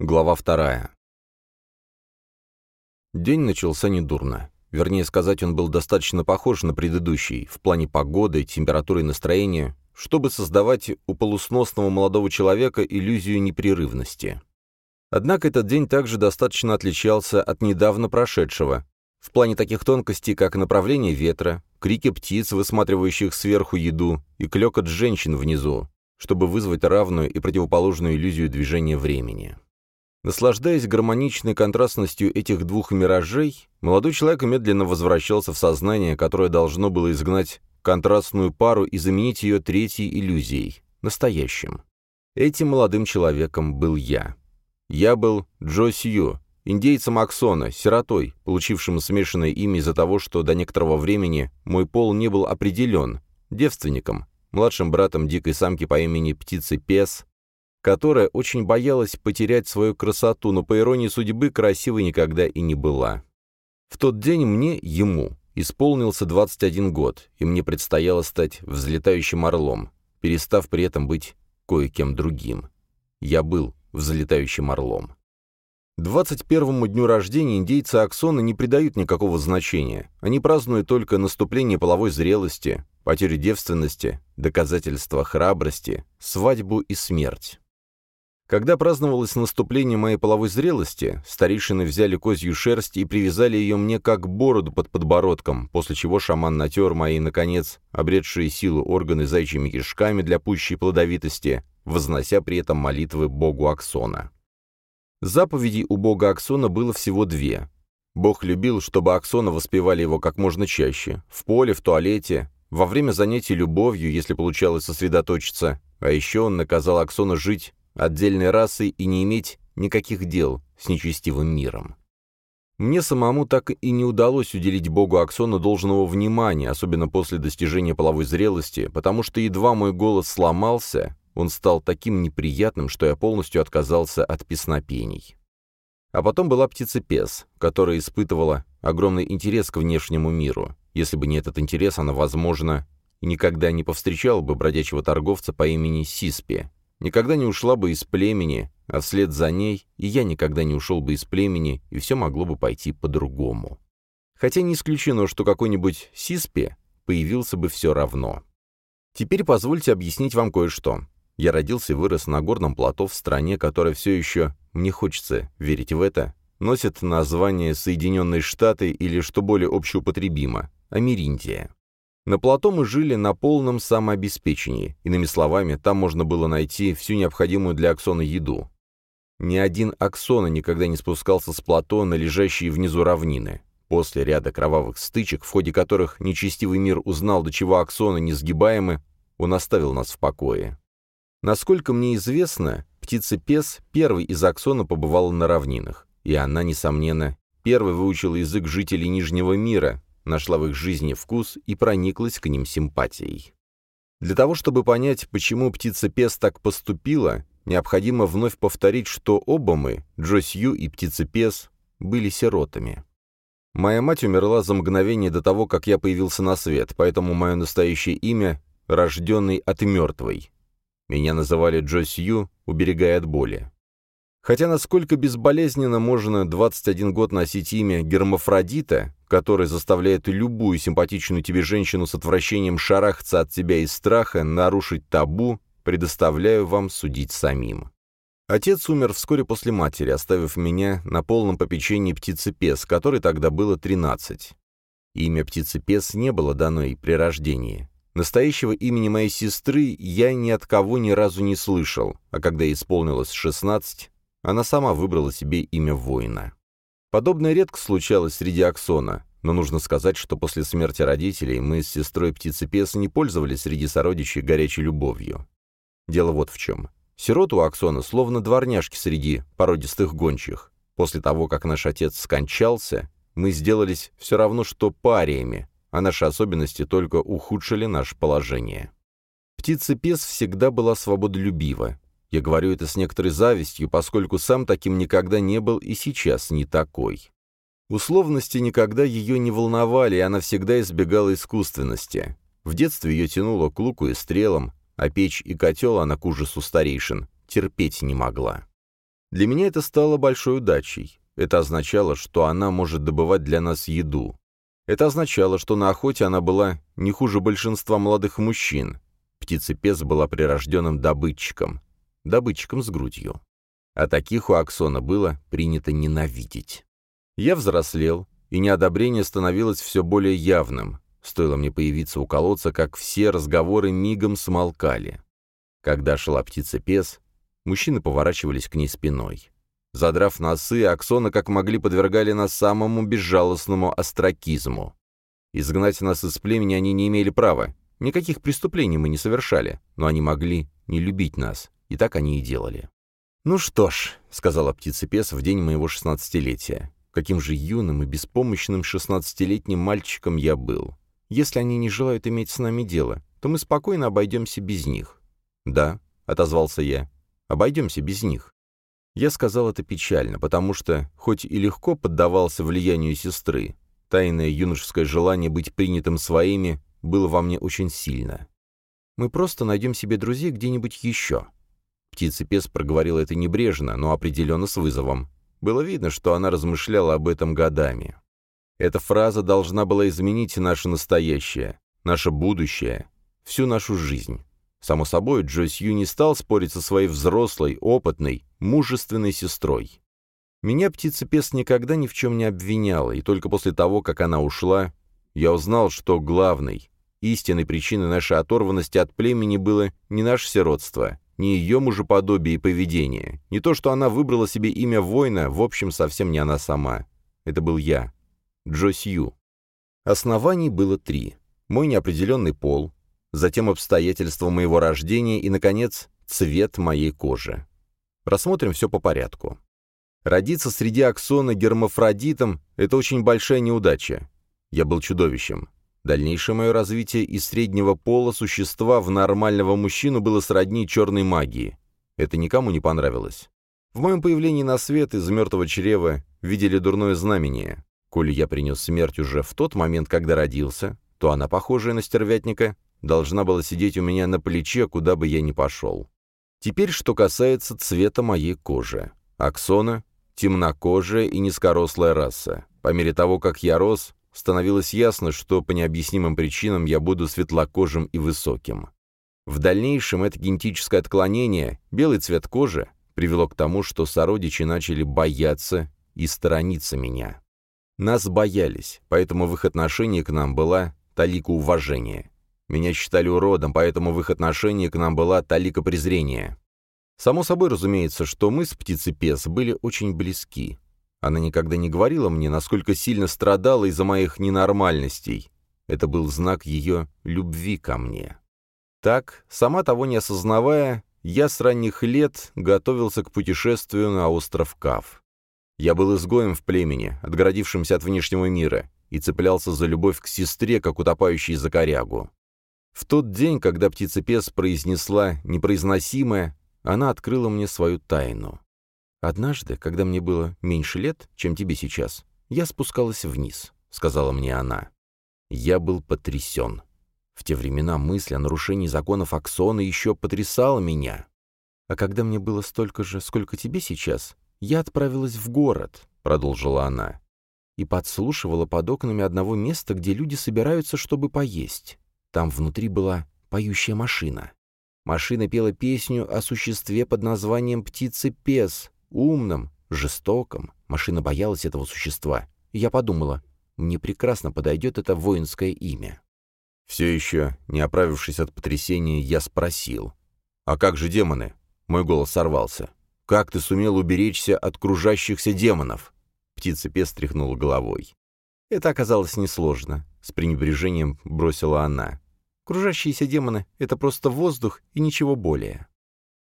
Глава вторая. День начался недурно. Вернее сказать, он был достаточно похож на предыдущий, в плане погоды, температуры и настроения, чтобы создавать у полусносного молодого человека иллюзию непрерывности. Однако этот день также достаточно отличался от недавно прошедшего, в плане таких тонкостей, как направление ветра, крики птиц, высматривающих сверху еду, и клекот женщин внизу, чтобы вызвать равную и противоположную иллюзию движения времени. Наслаждаясь гармоничной контрастностью этих двух миражей, молодой человек медленно возвращался в сознание, которое должно было изгнать контрастную пару и заменить ее третьей иллюзией — настоящим. Этим молодым человеком был я. Я был Джо Сью, индейцем Аксона, сиротой, получившим смешанное имя из-за того, что до некоторого времени мой пол не был определен, девственником, младшим братом дикой самки по имени Птицы Пес, которая очень боялась потерять свою красоту, но, по иронии судьбы, красивой никогда и не была. В тот день мне, ему, исполнился 21 год, и мне предстояло стать взлетающим орлом, перестав при этом быть кое-кем другим. Я был взлетающим орлом. 21-му дню рождения индейцы Аксона не придают никакого значения. Они празднуют только наступление половой зрелости, потерю девственности, доказательство храбрости, свадьбу и смерть. Когда праздновалось наступление моей половой зрелости, старейшины взяли козью шерсть и привязали ее мне как бороду под подбородком, после чего шаман натер мои, наконец, обретшие силу органы зайчьими кишками для пущей плодовитости, вознося при этом молитвы богу Аксона. Заповедей у бога Аксона было всего две. Бог любил, чтобы Аксона воспевали его как можно чаще, в поле, в туалете, во время занятий любовью, если получалось сосредоточиться, а еще он наказал Аксона жить отдельной расой и не иметь никаких дел с нечестивым миром. Мне самому так и не удалось уделить богу Аксону должного внимания, особенно после достижения половой зрелости, потому что едва мой голос сломался, он стал таким неприятным, что я полностью отказался от песнопений. А потом была птица-пес, которая испытывала огромный интерес к внешнему миру. Если бы не этот интерес, она, возможно, никогда не повстречала бы бродячего торговца по имени Сиспи, никогда не ушла бы из племени, а вслед за ней и я никогда не ушел бы из племени, и все могло бы пойти по-другому. Хотя не исключено, что какой-нибудь Сиспи появился бы все равно. Теперь позвольте объяснить вам кое-что. Я родился и вырос на горном плато в стране, которая все еще, мне хочется верить в это, носит название Соединенные Штаты или, что более общеупотребимо, Америндия. На плато мы жили на полном самообеспечении, иными словами, там можно было найти всю необходимую для Аксона еду. Ни один Аксона никогда не спускался с плато на лежащие внизу равнины. После ряда кровавых стычек, в ходе которых нечестивый мир узнал, до чего Аксоны несгибаемы, он оставил нас в покое. Насколько мне известно, птица-пес первый из Аксона побывала на равнинах, и она, несомненно, первой выучила язык жителей Нижнего мира, нашла в их жизни вкус и прониклась к ним симпатией. Для того, чтобы понять, почему птица-пес так поступила, необходимо вновь повторить, что оба мы, Джо Сью и птица-пес, были сиротами. Моя мать умерла за мгновение до того, как я появился на свет, поэтому мое настоящее имя — рожденный от мертвой. Меня называли Джо Сью, уберегая от боли. Хотя насколько безболезненно можно 21 год носить имя Гермафродита, которое заставляет любую симпатичную тебе женщину с отвращением шарахаться от тебя из страха, нарушить табу, предоставляю вам судить самим. Отец умер вскоре после матери, оставив меня на полном попечении птицы-пес, которой тогда было 13. Имя птицы-пес не было дано ей при рождении. Настоящего имени моей сестры я ни от кого ни разу не слышал, а когда исполнилось 16, она сама выбрала себе имя воина. Подобное редко случалось среди Аксона, но нужно сказать, что после смерти родителей мы с сестрой птицы-пес не пользовались среди сородичей горячей любовью. Дело вот в чем. Сироту у Аксона словно дворняжки среди породистых гончих. После того, как наш отец скончался, мы сделались все равно, что париями, а наши особенности только ухудшили наше положение. Птица-пес всегда была свободолюбива, я говорю это с некоторой завистью, поскольку сам таким никогда не был и сейчас не такой. Условности никогда ее не волновали, и она всегда избегала искусственности. В детстве ее тянуло к луку и стрелам, а печь и котел она к ужасу старейшин терпеть не могла. Для меня это стало большой удачей. Это означало, что она может добывать для нас еду. Это означало, что на охоте она была не хуже большинства молодых мужчин. Птицепес была прирожденным добытчиком. Добытчиком с грудью. А таких у Аксона было принято ненавидеть. Я взрослел, и неодобрение становилось все более явным. Стоило мне появиться у колодца, как все разговоры мигом смолкали. Когда шла птица-пес, мужчины поворачивались к ней спиной. Задрав носы, Аксона как могли подвергали нас самому безжалостному остракизму. Изгнать нас из племени они не имели права. Никаких преступлений мы не совершали, но они могли не любить нас, и так они и делали. «Ну что ж», — сказала птица-пес в день моего шестнадцатилетия, каким же юным и беспомощным шестнадцатилетним мальчиком я был. Если они не желают иметь с нами дело, то мы спокойно обойдемся без них». «Да», — отозвался я, — «обойдемся без них». Я сказал это печально, потому что, хоть и легко поддавался влиянию сестры, тайное юношеское желание быть принятым своими было во мне очень сильно. «Мы просто найдем себе друзей где-нибудь еще». Птица-пес проговорила это небрежно, но определенно с вызовом. Было видно, что она размышляла об этом годами. Эта фраза должна была изменить наше настоящее, наше будущее, всю нашу жизнь. Само собой, Джо Сью не стал спорить со своей взрослой, опытной, мужественной сестрой. Меня птица-пес никогда ни в чем не обвиняла, и только после того, как она ушла, я узнал, что главной, истинной причиной нашей оторванности от племени было не наше сиротство, не ее мужеподобие и поведение, не то, что она выбрала себе имя воина, в общем, совсем не она сама. Это был я. Джо Сью. Оснований было три. Мой неопределенный пол, затем обстоятельства моего рождения и, наконец, цвет моей кожи. Рассмотрим все по порядку. Родиться среди аксона гермафродитом – это очень большая неудача. Я был чудовищем. Дальнейшее мое развитие из среднего пола существа в нормального мужчину было сродни черной магии. Это никому не понравилось. В моем появлении на свет из мертвого чрева видели дурное знамение. Коли я принес смерть уже в тот момент, когда родился, то она, похожая на стервятника, должна была сидеть у меня на плече, куда бы я ни пошел. Теперь, что касается цвета моей кожи. Аксона — темнокожая и низкорослая раса. По мере того, как я рос, становилось ясно, что по необъяснимым причинам я буду светлокожим и высоким. В дальнейшем это генетическое отклонение, белый цвет кожи, привело к тому, что сородичи начали бояться и сторониться меня. Нас боялись, поэтому в их отношении к нам была талика уважения. Меня считали уродом, поэтому в их отношении к нам была талика презрения. Само собой разумеется, что мы с птицей Пес были очень близки. Она никогда не говорила мне, насколько сильно страдала из-за моих ненормальностей. Это был знак ее любви ко мне. Так, сама того не осознавая, я с ранних лет готовился к путешествию на остров Кав. Я был изгоем в племени, отгородившимся от внешнего мира, и цеплялся за любовь к сестре, как утопающий за корягу. В тот день, когда птица-пес произнесла непроизносимое, она открыла мне свою тайну. «Однажды, когда мне было меньше лет, чем тебе сейчас, я спускалась вниз», — сказала мне она. Я был потрясен. В те времена мысль о нарушении законов Аксона еще потрясала меня. А когда мне было столько же, сколько тебе сейчас, «Я отправилась в город», — продолжила она, «и подслушивала под окнами одного места, где люди собираются, чтобы поесть. Там внутри была поющая машина. Машина пела песню о существе под названием «Птицы-пес», умном, жестоком. Машина боялась этого существа. Я подумала, мне прекрасно подойдет это воинское имя. Все еще, не оправившись от потрясения, я спросил. «А как же демоны?» Мой голос сорвался. «Как ты сумел уберечься от кружащихся демонов?» Птица-пес тряхнула головой. «Это оказалось несложно», — с пренебрежением бросила она. «Кружащиеся демоны — это просто воздух и ничего более».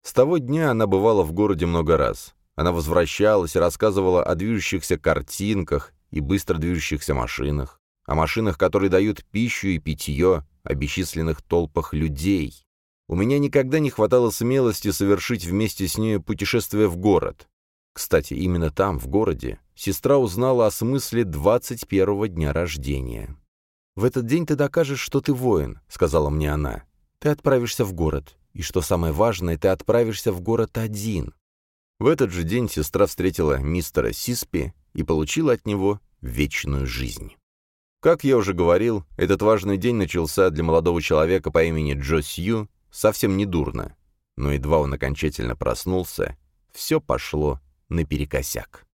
С того дня она бывала в городе много раз. Она возвращалась и рассказывала о движущихся картинках и быстро движущихся машинах, о машинах, которые дают пищу и питье, о бесчисленных толпах людей. У меня никогда не хватало смелости совершить вместе с ней путешествие в город. Кстати, именно там, в городе, сестра узнала о смысле 21-го дня рождения. «В этот день ты докажешь, что ты воин», — сказала мне она. «Ты отправишься в город. И что самое важное, ты отправишься в город один. В этот же день сестра встретила мистера Сиспи и получила от него вечную жизнь. Как я уже говорил, этот важный день начался для молодого человека по имени Джо Сью совсем недурно. Но едва он окончательно проснулся, все пошло наперекосяк.